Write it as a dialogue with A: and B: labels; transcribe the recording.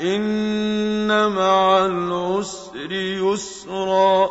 A: إِنَّ مَعَ الْعُسْرِ يُسْرًا